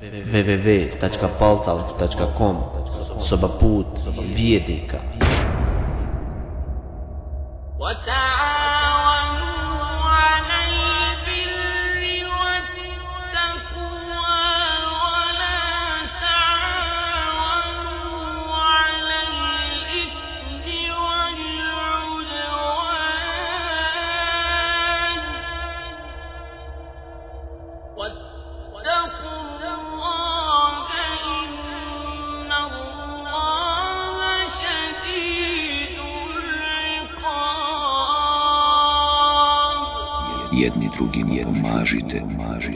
www.paltalk.com Soba put vjernika drugim je pomažite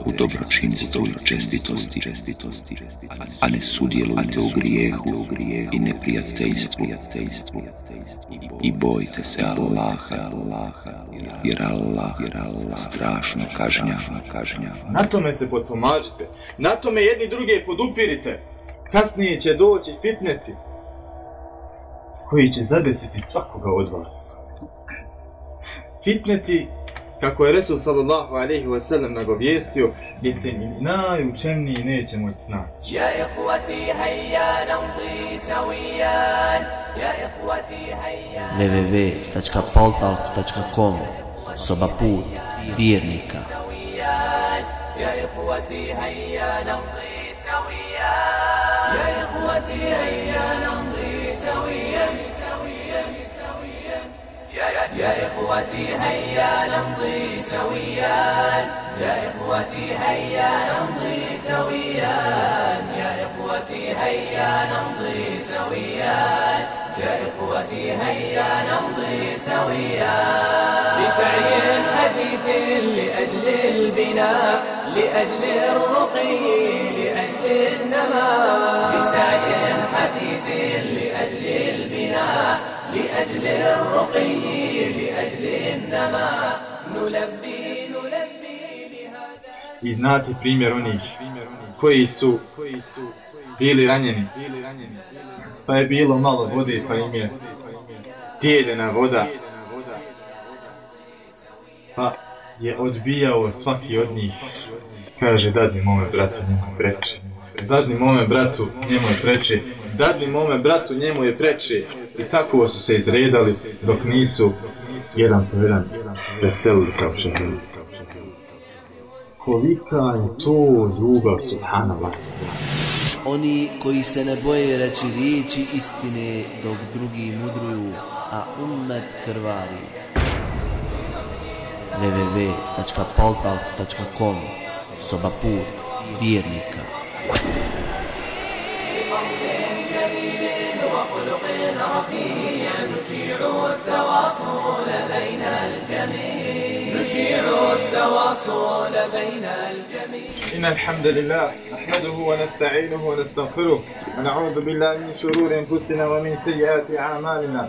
u dobročinstvu i čestitosti, a ne sudjelujte u grijehu i neprijateljstvu. I bojte se Allaha, jer Allah strašno kažnjava. Na tome se potpomažite. Na tome jedni druge podupirite. Kasnije će doći fitneti koji će zadesiti svakoga od vas. Fitneti, kako je Resul sallallahu alaihi wa sallam nagovijestio, gdje se ni najučeniji neće moći snaći. Ja ihvati, hajja, namdi, savijan, ja ihvati, hajja, www.paltalk.com Soba put vjernika. Ja ihvati, hajja, namdi, إخوتي هيا نمضي سويا. يا إخوتي هيا نمضي سويا. يا إخوتي هيا نمضي سويا. يا إخوتي هيا نمضي سويا. بسعي حثيث لأجل البناء لأجل الرقي لأجل النماء. بسعي حثيث لأجل الرقي لأجل النماء نلبي نلبي لهذا I znate primjer onih koji su bili ranjeni. Pa je bilo malo vode, pa im je dijeljena voda. Pa je odbijao svaki od njih. Kaže, dadni mome bratu, njemu preče. dadni mome bratu, njemu je preče, dadni mome bratu, njemu je preče. I tako su se izredali dok nisu jedan po jedan preselili kao šehrini. Kolika je to ljubav subhanallah. Oni koji se ne boje reći riječi istine dok drugi mudruju, a umet krvari. www.paltalk.com Soba put vjernika. وخلق رفيع نشيع التواصل بين الجميع نشيع التواصل بين الجميع إن الحمد لله نحمده ونستعينه ونستغفره ونعوذ بالله من شرور أنفسنا ومن سيئات أعمالنا.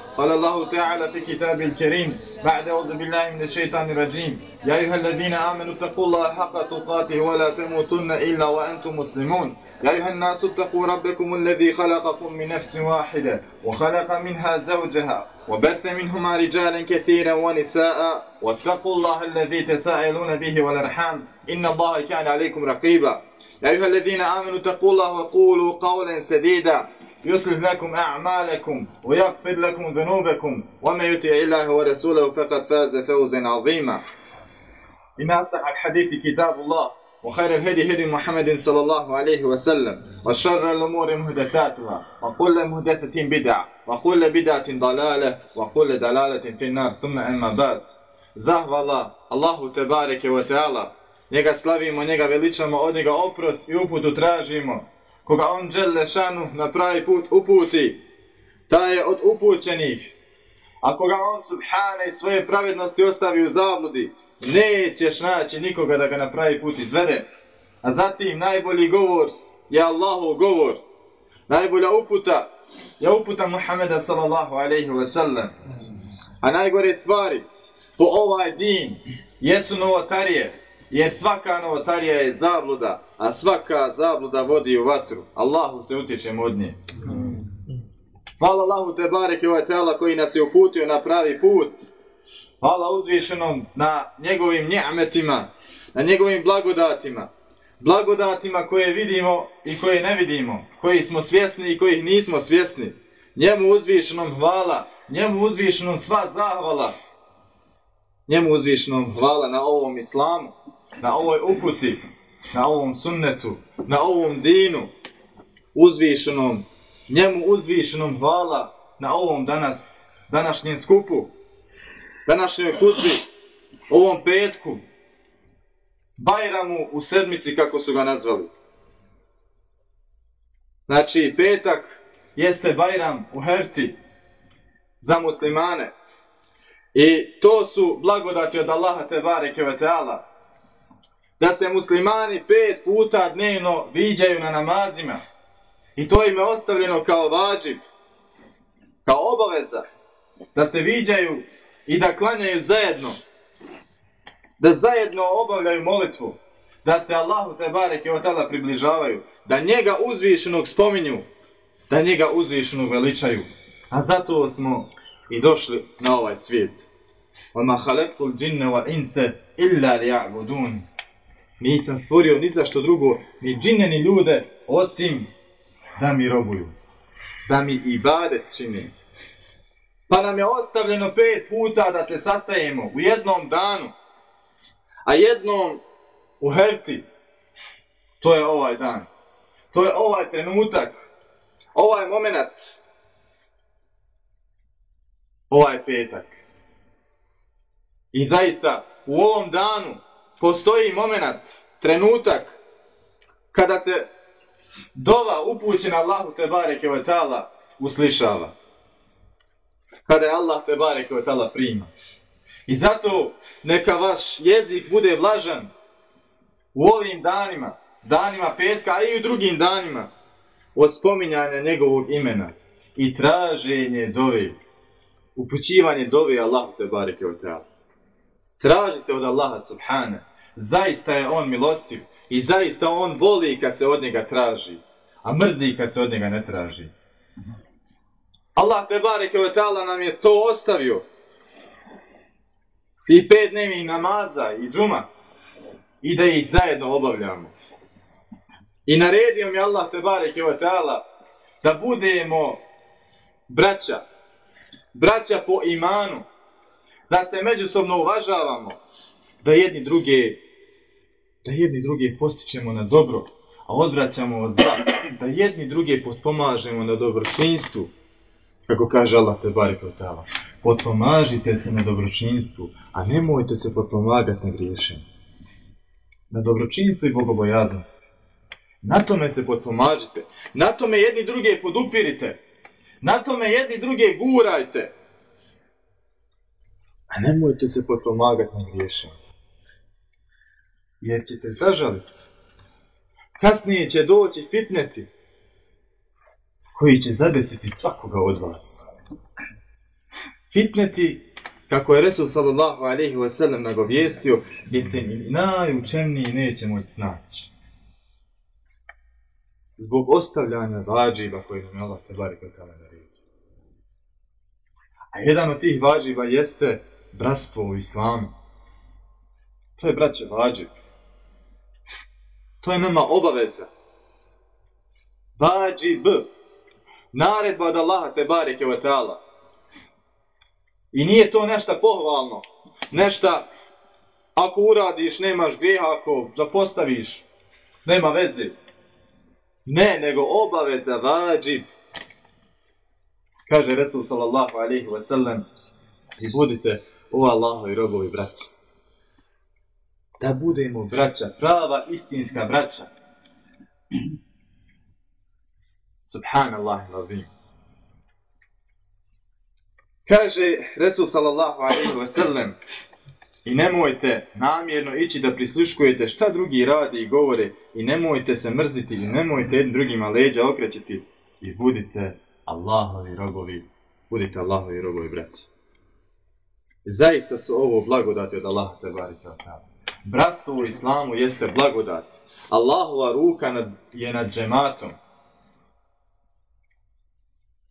قال الله تعالى في كتابه الكريم بعد أعوذ بالله من الشيطان الرجيم. يا أيها الذين آمنوا اتقوا الله حق تقاته ولا تموتن إلا وأنتم مسلمون. يا أيها الناس اتقوا ربكم الذي خلقكم من نفس واحدة وخلق منها زوجها وبث منهما رجالا كثيرا ونساء واتقوا الله الذي تساءلون به والأرحام. إن الله كان عليكم رقيبا. يا أيها الذين آمنوا اتقوا الله وقولوا قولا سديدا. يصلح لكم أعمالكم ويغفر لكم ذنوبكم ومن يطع الله ورسوله فقد فاز فوزا عظيما إن أصدق الحديث كتاب الله وخير الهدي هدي محمد صلى الله عليه وسلم وشر الأمور مهدثاتها وكل مهدثة بدعة وكل بدعة ضلالة وكل دلالة في النار ثم أما بعد Zahvala Allahu Tebareke wa Teala. Njega slavimo, njega veličamo, od njega oprost i uputu tražimo. Koga on dželle šanu na pravi put uputi, ta je od upućenih. A koga on subhane i svoje pravednosti ostavi u zabludi, nećeš naći nikoga da ga na pravi put izvede. A zatim najbolji govor je Allahov govor. Najbolja uputa je uputa Muhammeda sallallahu alaihi wa sallam. A najgore stvari po ovaj din jesu novotarije, jer svaka novotarija je zabluda, a svaka zabluda vodi u vatru. Allahu se utječemo od nje. Hvala Allahu te bareke ovaj tela koji nas je uputio na pravi put. Hvala uzvišenom na njegovim njametima, na njegovim blagodatima. Blagodatima koje vidimo i koje ne vidimo, koji smo svjesni i kojih nismo svjesni. Njemu uzvišenom hvala, njemu uzvišenom sva zahvala. Njemu uzvišenom hvala na ovom islamu, na ovoj uputi, na ovom sunnetu, na ovom dinu. Uzvišenom, njemu uzvišenom hvala na ovom danas, današnjem skupu, današnjoj hutbi, ovom petku, Bajramu u sedmici kako su ga nazvali. Znači, petak jeste Bajram u Hefti za muslimane. I to su blagodati od Allaha te bareke ve teala Da se muslimani pet puta dnevno viđaju na namazima. I to im je ostavljeno kao vađib, kao obaveza. Da se viđaju i da klanjaju zajedno. Da zajedno obavljaju molitvu. Da se Allahu te bareke ve teala približavaju. Da njega uzvišenog spominju. Da njega uzvišenog veličaju. A zato smo i došli na ovaj svijet. وَمَا خَلَقْتُ الْجِنَّ وَإِنْسَ إِلَّا لِيَعْبُدُونَ Nisam stvorio ni za što drugo, ni džine ni ljude, osim da mi robuju. Da mi ibadet čine. Pa nam je ostavljeno pet puta da se sastajemo u jednom danu, a jednom u herti. To je ovaj dan. To je ovaj trenutak. Ovaj moment. Ovaj petak. I zaista, u ovom danu postoji moment, trenutak, kada se dova upućena Allahu te bareke uslišava. Kada je Allah te bareke prima. I zato neka vaš jezik bude vlažan u ovim danima, danima petka, a i u drugim danima, od spominjanja njegovog imena i traženje dove, upućivanje dove Allahu te bareke. Tražite od Allaha Subhanahu Zaista je on milostiv i zaista on voli kad se od njega traži, a mrzi kad se od njega ne traži. Allah te bareke ve taala nam je to ostavio. I pet dnevnih namaza i džuma i da ih zajedno obavljamo. I naredio mi Allah te bareke ve taala da budemo braća. Braća po imanu da se međusobno uvažavamo, da jedni druge da jedni druge postičemo na dobro, a odvraćamo od zla, da jedni druge potpomažemo na dobročinstvu, kako kaže Allah te bari potala. Potpomažite se na dobročinstvu, a nemojte se potpomagati na griješenju. Na dobročinstvu i bogobojaznosti. Na tome se potpomažite. Na tome jedni druge podupirite. Na tome jedni druge gurajte. A nemojte se potpomagati na griješenju. Jer ćete zažaliti. Kasnije će doći fitneti koji će zadesiti svakoga od vas. Fitneti, kako je Resul sallallahu alaihi wa sallam nagovijestio, gdje se ni najučemniji neće moći snaći. Zbog ostavljanja vađiva koje nam je Allah te bari kao naredio. A jedan od tih vađiva jeste bratstvo u islamu. To je, braće, vađiv. To je nama obaveza. Vađib. Naredba od Allaha te bareke wa ta'ala. I nije to nešto pohvalno. Nešto, ako uradiš, nemaš grijeha, ako zapostaviš, nema veze. Ne, nego obaveza, vađib. Kaže Resul sallallahu alaihi wa sallam, i budite u Allahovi robovi braći. Da budemo braća, prava istinska braća. Subhanallah lazim. Kaže Resul sallallahu alaihi wa sallam i nemojte namjerno ići da prisluškujete šta drugi radi i govore i nemojte se mrziti i nemojte jednim drugima leđa okrećiti i budite Allahovi robovi, budite Allahovi robovi braći. Zaista su ovo blagodati od Allaha te barike Bratstvo u islamu jeste blagodat. Allahova ruka nad, je nad džematom.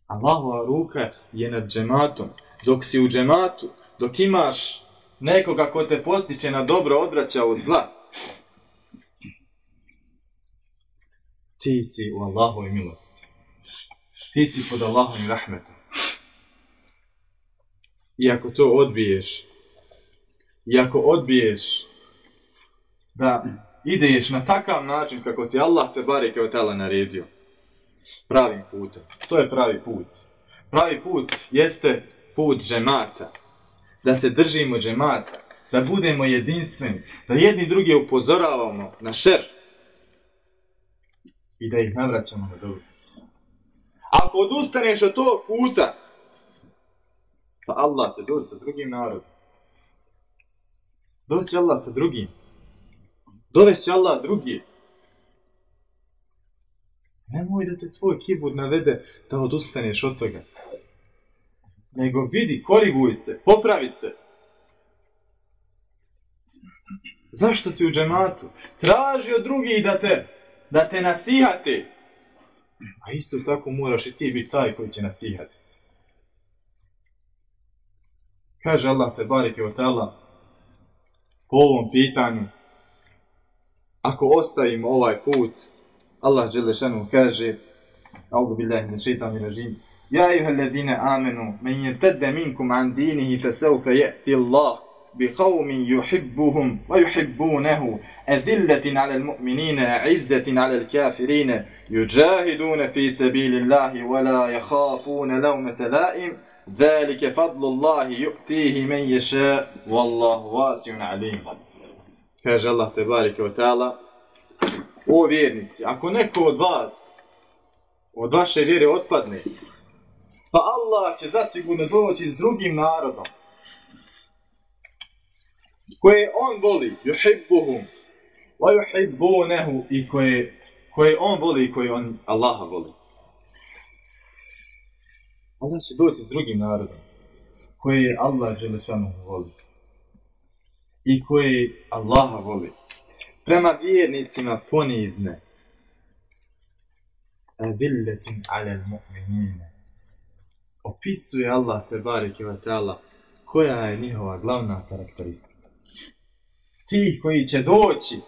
Allahova ruka je nad džematom. Dok si u džematu, dok imaš nekoga ko te postiče na dobro odvraća od zla, ti si u Allahovi milosti. Ti si pod Allahovim rahmetom. I ako to odbiješ, i ako odbiješ da ideš na takav način kako ti Allah te bare kao tela naredio, pravim putem. To je pravi put. Pravi put jeste put džemata. Da se držimo džemata. Da budemo jedinstveni. Da jedni drugi upozoravamo na šer. I da ih navraćamo na dobro. Ako odustaneš od tog puta, pa Allah će doći sa drugim narodom. Doći Allah sa drugim. Dovešće Allah drugi. Nemoj da te tvoj kibud navede da odustaneš od toga. Nego vidi, koriguj se, popravi se. Zašto si u džematu? Traži od drugih da te, da te nasihati. A isto tako moraš i ti biti taj koji će nasihati. Kaže Allah te barike od Allah po ovom pitanju. ako ostavimo ovaj put, Allah Đelešanu kaže, أعوذ بالله من الشيطان الرجيم يا أيها الذين آمنوا من يرتد منكم عن دينه فسوف يأتي الله بقوم يحبهم ويحبونه أذلة على المؤمنين عزة على الكافرين يجاهدون في سبيل الله ولا يخافون لومة لائم ذلك فضل الله يؤتيه من يشاء والله واسع عليم Kaže Allah te barike od taala O vjernici, ako neko od vas, od vaše vjere otpadne, pa Allah će zasigurno doći s drugim narodom, koje on voli, juhibbuhum, wa yuhibbunehu, i koje, koje on voli i koje on Allaha voli. Allah će doći s drugim narodom, koje Allah želešanu voli i koji Allaha voli prema vjernicima ponizne. Adilletin alel mu'minine. Opisuje Allah te bareke wa ta'ala koja je njihova glavna karakteristika. Ti koji će doći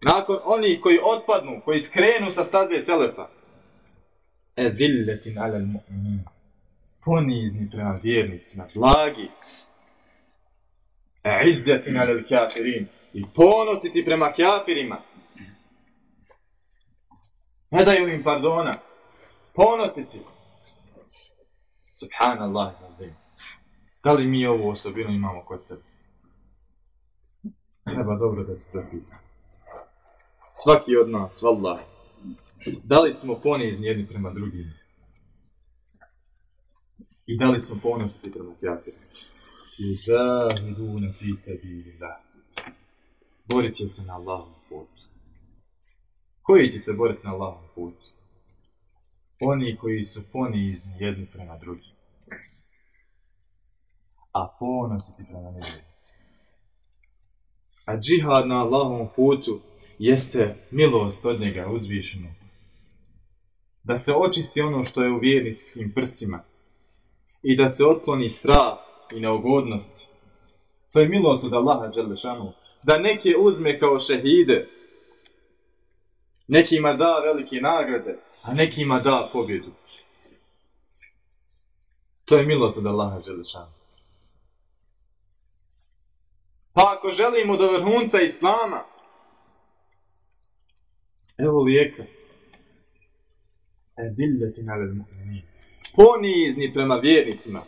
nakon oni koji otpadnu, koji skrenu sa staze Selefa. Adilletin alel mu'minine. Ponizni prema vjernicima, blagi. Izzetin alel kafirin i ponositi prema kafirima. Ne daju im pardona. Ponositi. Subhanallah. Da li mi ovu osobinu imamo kod sebe? Treba dobro da se zapita. Svaki od nas, vallaha. Da li smo ponizni jedni prema drugim? I da li smo ponositi prema kjafirima? I fi sabilillah. Borit će se na Allahom putu. Koji će se boriti na Allahom putu? Oni koji su ponizni jedni prema drugim. A ponositi prema nevjernici. A džihad na Allahom putu jeste milost od njega uzvišeno. Da se očisti ono što je u vjernickim prsima i da se otkloni strah i neugodnost. To je milost od Allaha Đelešanu. da neke uzme kao šehide, nekima da velike nagrade, a nekima da pobjedu. To je milost od Allaha Đelešanu. Pa ako želimo do vrhunca Islama, evo lijeka. Edilleti nalel mu'minin. Ponizni prema vjernicima.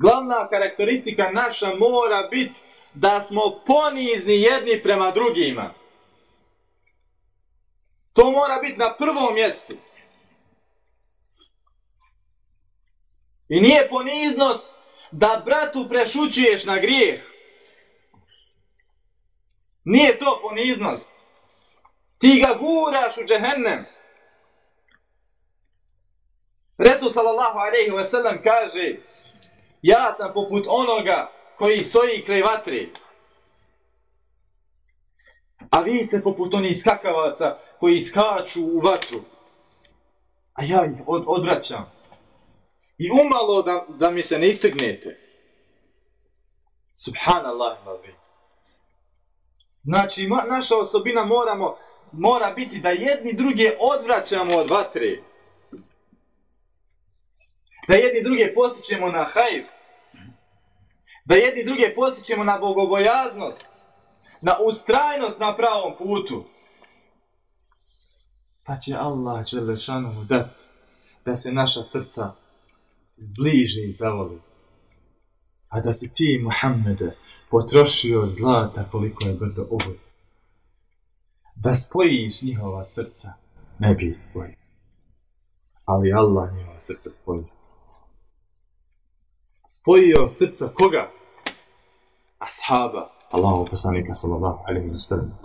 Glavna karakteristika naša mora biti da smo ponizni jedni prema drugima. To mora biti na prvom mjestu. I nije poniznost da bratu prešućuješ na grijeh. Nije to poniznost. Ti ga guraš u džehennem. Resul sallallahu alaihi wa sallam kaže ja sam poput onoga koji stoji kraj vatre. A vi ste poput onih skakavaca koji skaču u vatru. A ja ih od, odvraćam. I umalo da, da mi se ne istignete. Subhanallah. Znači, ma, naša osobina moramo, mora biti da jedni druge odvraćamo od vatre. Da jedni druge postičemo na hajr. Da jedni druge postičemo na bogobojaznost. Na ustrajnost na pravom putu. Pa će Allah Đelešanomu dat da se naša srca zbliže i zavoli. A da si ti, Muhammede, potrošio zlata koliko je brdo uvod. Da spojiš njihova srca, ne bi ih spojio. Ali Allah njihova srca spojio. Spojio srca koga? Ashaba. Allahu poslanika sallallahu alaihi wa sallam.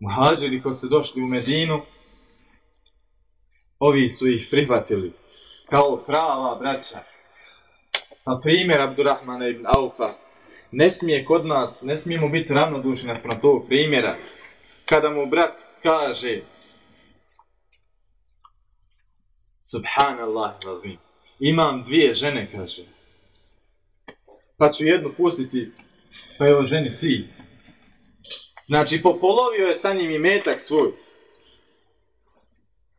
Muhađiri ko su došli u Medinu, ovi su ih prihvatili kao prava braća. Na primjer Abdurrahmana ibn Aufa, ne smije kod nas, ne smijemo biti ravnodušni naspram tog primjera, kada mu brat kaže Subhanallah razim. Imam dvije žene, kaže. Pa ću jednu pustiti, pa evo ženi ti. Znači, popolovio je sa njim i metak svoj.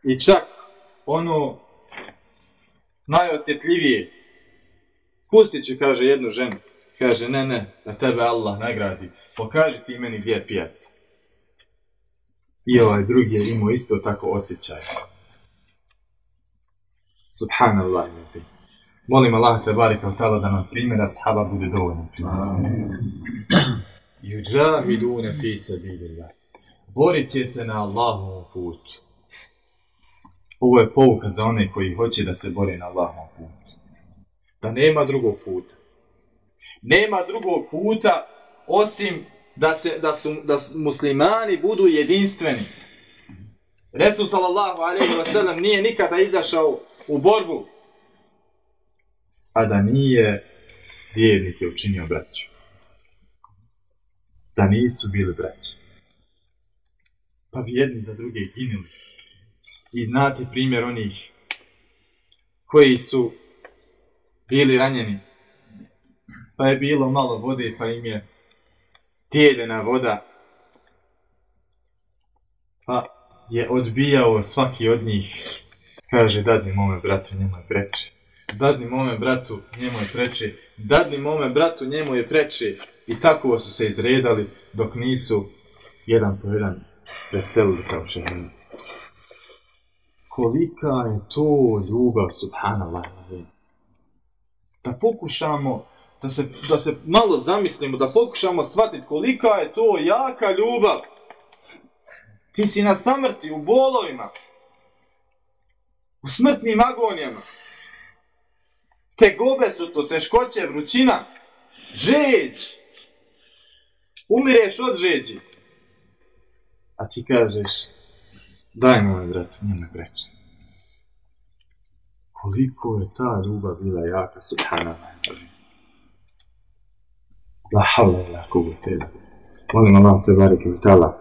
I čak ono najosjetljivije. Pustit ću, kaže, jednu ženu. Kaže, ne, ne, da tebe Allah nagradi. Pokaži ti meni gdje je pijaca. I ovaj drugi je imao isto tako osjećaj. Subhanallah. Molim Allah te bari kao tala da nam primjera sahaba bude dovoljno primjera. Yujahidune fi sabilillah. Borit će se na Allahovom putu. Ovo je pouka za one koji hoće da se bore na Allahovom putu. Da nema drugog puta. Nema drugog puta osim da, se, da, su, da muslimani budu jedinstveni. Resul sallallahu alaihi wa sallam nije nikada izašao u borbu, a da nije vjernike učinio braću. Da nisu bili braći. Pa vjerni za druge ginuli. I znate primjer onih koji su bili ranjeni. Pa je bilo malo vode, pa im je tijeljena voda. Pa je odbijao svaki od njih. Kaže, dadni mome bratu, njemu je preče. Dadni mome bratu, njemu je preče. Dadni mome bratu, njemu je preče. I tako su se izredali dok nisu jedan po jedan preselili kao šehani. Kolika je to ljubav, subhanallah. Da pokušamo, da se, da se malo zamislimo, da pokušamo shvatiti kolika je to jaka ljubav. Ti si na samrti, u bolovima, u smrtnim agonijama. Te gobe su to, teškoće, vrućina, žeđ. Umireš od žeđi. A ti kažeš, daj moj brat, njeme breće. Koliko je ta ljubav bila jaka, subhanallah. La havla la kuvvete illa. Molim Allah te bareke ve taala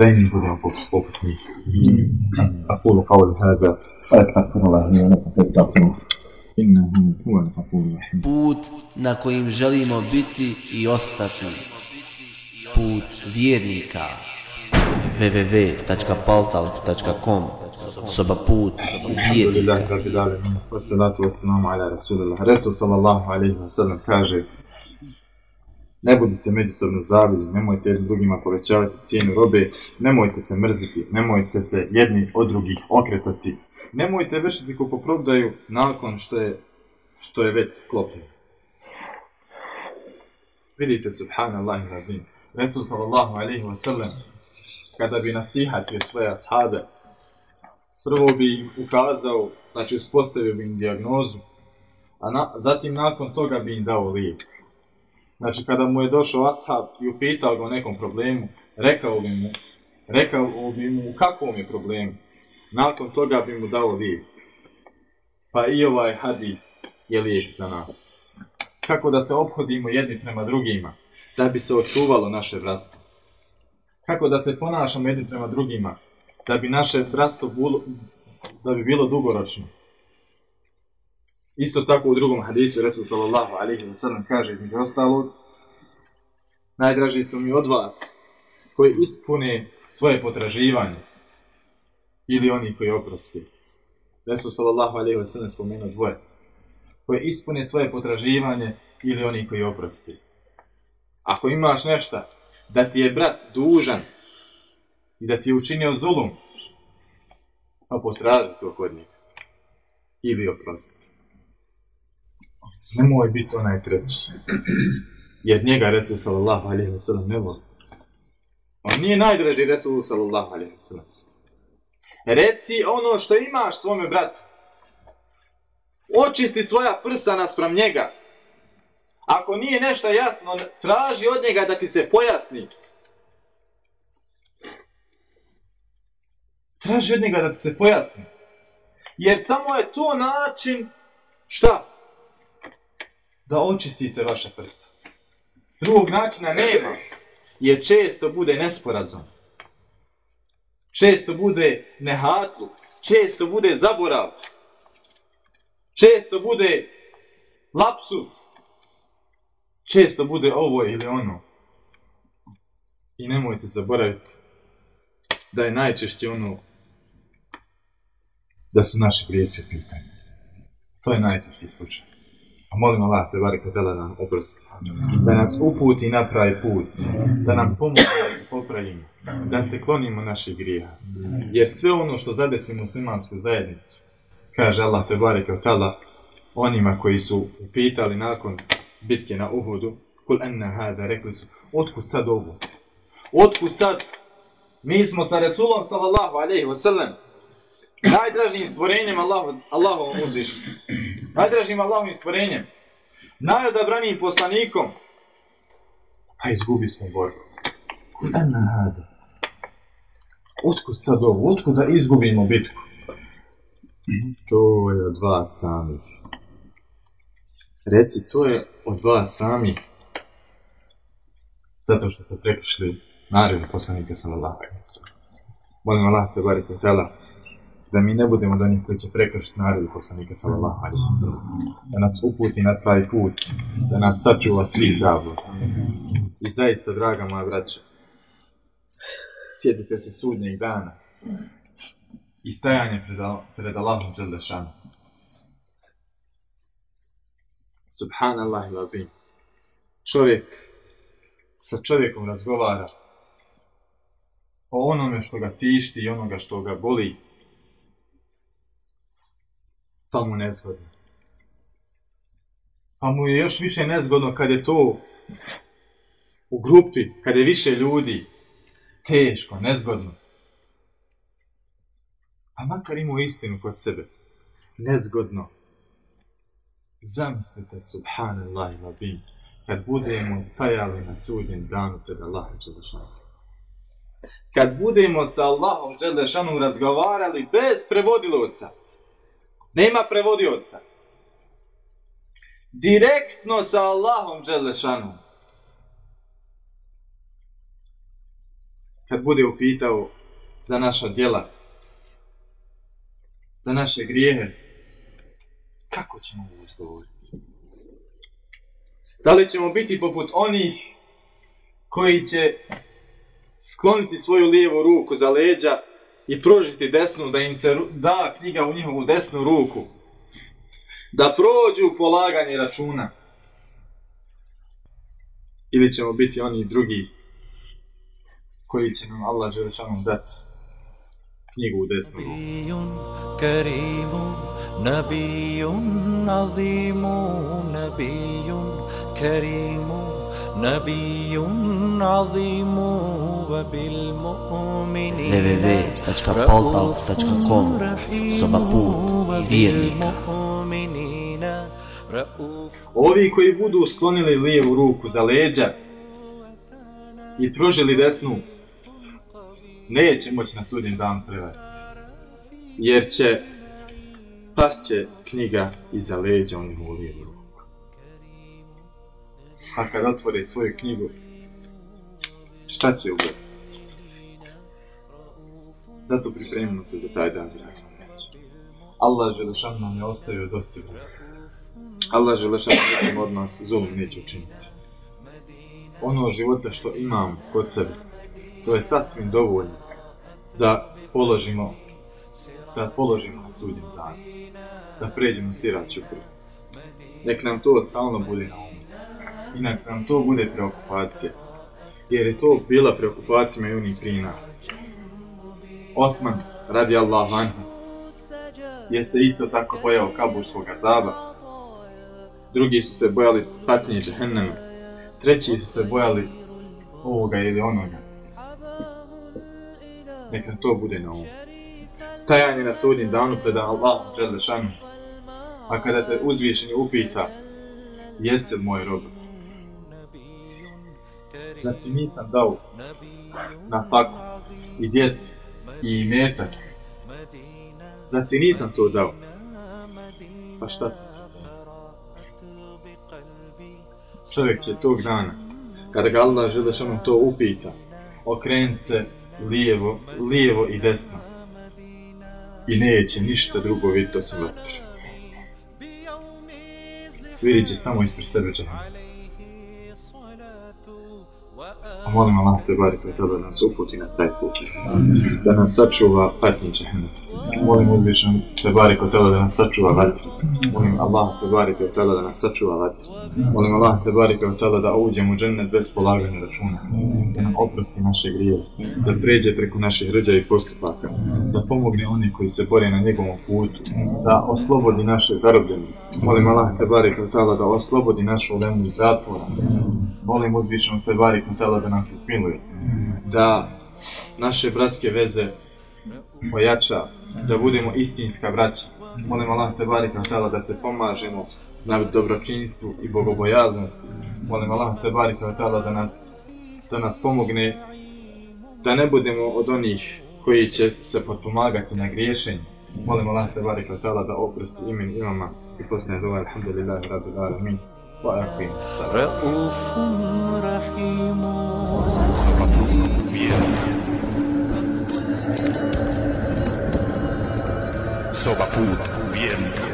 da im budemo poput njih. أقول قولي هذا وأستغفر الله لي ولكم فاستغفروه إنه هو الغفور الرحيم Put na kojim želimo biti i ostati. Put vjernika. www.paltalk.com Soba put vjernika. Alhamdulillah rabbil alamin. Wassalatu wassalamu ala rasulillah. Resul sallallahu alejhi ve sellem kaže: Ne budite međusobno zavili, nemojte jednim drugima povećavati cijenu robe, nemojte se mrziti, nemojte se jedni od drugih okretati, nemojte vršiti kupoprodaju nakon što je, što je već sklopljeno. Vidite, subhanallah i rabin, Resul sallallahu alaihi wa sallam, kada bi nasihatio svoje ashabe, prvo bi im ukazao, znači uspostavio bi im diagnozu, a na, zatim nakon toga bi im dao lijek. Znači, kada mu je došao ashab i upitao ga o nekom problemu, rekao bi mu, rekao bi mu u kakvom je problemu. Nakon toga bi mu dao lijek. Pa i ovaj hadis je lijek za nas. Kako da se obhodimo jedni prema drugima, da bi se očuvalo naše bratstvo. Kako da se ponašamo jedni prema drugima, da bi naše bratstvo da bi bilo dugoročno. Isto tako u drugom hadisu Resul sallallahu alaihi wa sallam kaže između ostalog najdraži su mi od vas koji ispune svoje potraživanje ili oni koji oprosti. Resul sallallahu alaihi wa sallam spomenuo dvoje koji ispune svoje potraživanje ili oni koji oprosti. Ako imaš nešto da ti je brat dužan i da ti je učinio zulum, pa potraži to kod njega. Ili oprosti. Nemoj biti onaj treći. Jer njega Resul sallallahu alaihi wa sallam ne voli. On nije najdraži Resul sallallahu alaihi wa sallam. Reci ono što imaš svome bratu. Očisti svoja prsa naspram njega. Ako nije nešto jasno, traži od njega da ti se pojasni. Traži od njega da ti se pojasni. Jer samo je to način, šta? Da očistite vaše prsa. Drugog načina nema. Jer često bude nesporazum. Često bude nehatlu. Često bude zaborav. Često bude lapsus. Često bude ovo ili ono. I nemojte zaboraviti da je najčešće ono da su naši grijesi u pitanju. To je najčešći slučaj. A molim Allah, te bari kotela nam oprosti. Da nas uputi na pravi put. Da nam pomoći da se popravimo. Da se klonimo naših grija. Jer sve ono što zadesi muslimansku zajednicu, kaže Allah te bari kotela, onima koji su pitali nakon bitke na Uhudu, kul enna hada, rekli su, otkud sad ovo? Otkud sad? Mi smo sa Resulom sallallahu alaihi wa sallam, najdražnijim stvorenjem Allahu, Allahu uzvišenom najdražim Allahovim stvorenjem. Najodabranijim poslanikom. Pa izgubi smo borbu. Enna hada. Otkud sad ovo? Otkud da izgubimo bitku? To je od vas samih. Reci, to je od vas samih. Zato što ste prekršili naredne poslanike sallallahu alaihi wa sallam. Molim Allah te barike tela da mi ne budemo do njih koji će prekršiti naredu poslanika sallallahu alaihi wa. Da nas uputi na pravi put, da nas sačuva svih zabluda. I zaista, draga moja braća, sjedite se sudnjeg dana i stajanje pred, pred Allahom Đalešanu. Subhanallah i lazim. Čovjek sa čovjekom razgovara o onome što ga tišti i onoga što ga boli pa mu nezgodno. Pa mu je još više nezgodno kad je to u grupi, kad je više ljudi, teško, nezgodno. A makar imao istinu kod sebe, nezgodno. Zamislite, subhanallah i labim, kad budemo stajali na sudnjem danu pred Allahom Đelešanu. Kad budemo sa Allahom Đelešanu razgovarali bez prevodiloca, Nema prevodioca. Direktno sa Allahom Đelešanom. Kad bude upitao za naša djela, za naše grijehe, kako ćemo mu odgovoriti? Da li ćemo biti poput onih koji će skloniti svoju lijevu ruku za leđa i pružiti desnu, da im se da knjiga u njihovu desnu ruku, da prođu polaganje računa, ili ćemo biti oni drugi koji će nam Allah Đelešanom dati knjigu u desnu ruku. كريم نبي عظيم نبي كريم نبي عظيم وبالمؤمنين www.paltalk.com Soba put i vjernika Ovi koji budu sklonili lijevu ruku za leđa i pružili desnu, neće moći na sudnjem dan prevariti. Jer će pasće knjiga iza leđa onih u lijevu ruku. A kad otvore svoju knjigu, šta će ugledati? Zato pripremimo se za taj dan, dragi. Allah Želešan nam je ostavio dosta vrata. Allah Želešan nekim od nas zulum neće učiniti. Ono života što imamo kod sebe, to je sasvim dovoljno da položimo da položimo na sudnjem danu, da pređemo sirat čupri. Nek nam to stalno bude na umu. I nek nam to bude preokupacija. Jer je to bila preokupacija i onih prije nas. Osman, radi Allah anhu, je se isto tako bojao kaburskog azaba. Drugi su se bojali patnje džehenneme. Treći su se bojali ovoga ili onoga. Neka to bude na ovom. Stajanje na sudnjem danu pred Allahom Đelešanu. A kada te uzvišenje upita, jesi li moj rob? Znači nisam dao na faku i djecu i imetak. Zati nisam to dao. Pa šta sam? Čovjek će tog dana, kada ga Allah žele što ono to upita, okrenut se lijevo, lijevo i desno. I neće ništa drugo vidjeti osim vatre. Vidjet će samo ispred sebe džahannam molim Allah te bari koji tada nas uputi na taj put. Da nas sačuva patnje džahannama. Molim uzvišen te bari koji tada da nas sačuva vatri. Molim Allah te bari koji tada da nas sačuva vatri. Molim Allah te bari koji tada da uđemo u džennet bez polaganja računa. Da nam oprosti naše grije. Da pređe preko naših rđa i postupaka. Da pomogne oni koji se bore na njegovom putu. Da oslobodi naše zarobljene. Molim Allah te bari da oslobodi našu lemu iz zatvora. Molim uzvišenog te bari da nam se smiluje. Da naše bratske veze pojača, da budemo istinska braća. Molim Allah te bari tela da se pomažemo na dobročinstvu i bogobojaznosti. Molim Allah te bari tela da nas, da nas pomogne da ne budemo od onih koji će se potpomagati na griješenju. Molim Allah te bari kvatala da oprosti imen imama i posne dova, alhamdulillah, rabu alamin. Wa aqim, salam. Raufun rahimun. Soba put vjernika.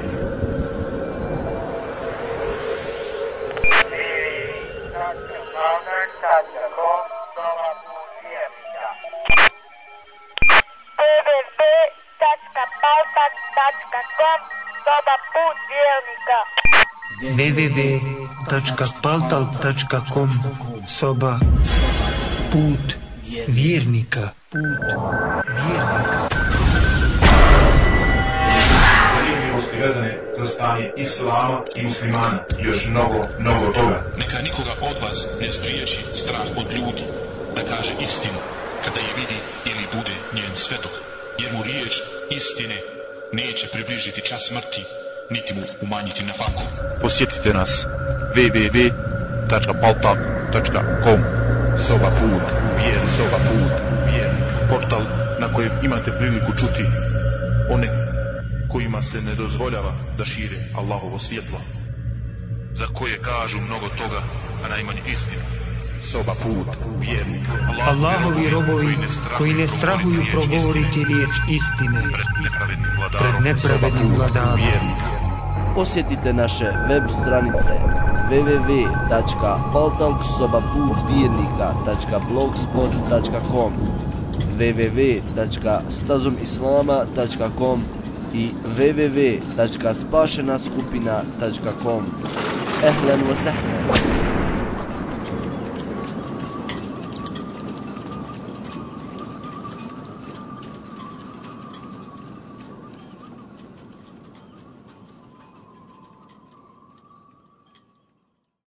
www.paltak.com Soba put vjernika. www.paltal.com Soba Put vjernika Put vjernika vezane za stanje islama i muslimana. I Još mnogo, mnogo toga. Neka nikoga od vas ne spriječi strah od ljudi, da kaže istinu, kada je vidi ili bude njen svedok, jer mu riječ istine neće približiti čas smrti, niti mu umanjiti na faku. Posjetite nas www.paltak.com Soba put vjer, soba put vjer. Portal na kojem imate priliku čuti one kojima se ne dozvoljava da šire Allahovo svjetlo. Za koje kažu mnogo toga, a najmanje istinu. Soba put vjernika. Allahovi robovi koji ne strahuju progovoriti riječ istine. Pred nepravednim vladarom. Posjetite naše web stranice www.paltalksobaputvirnika.blogspot.com www.stazumislama.com i www.spašenaskupina.com Ehlen wa sahlen